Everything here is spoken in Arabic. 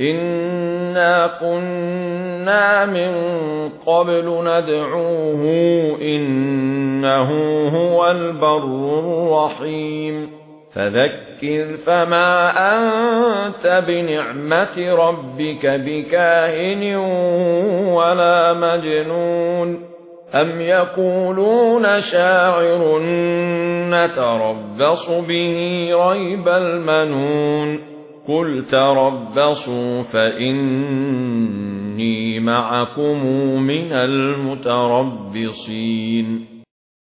إنا كنا من قبل ندعوه إنه هو البر الرحيم فذكر فما أنت بنعمة ربك بكاهن ولا مجنون أم يقولون شاعر نتربص به ريب المنون قل تربصوا فإني معكم من المتربصين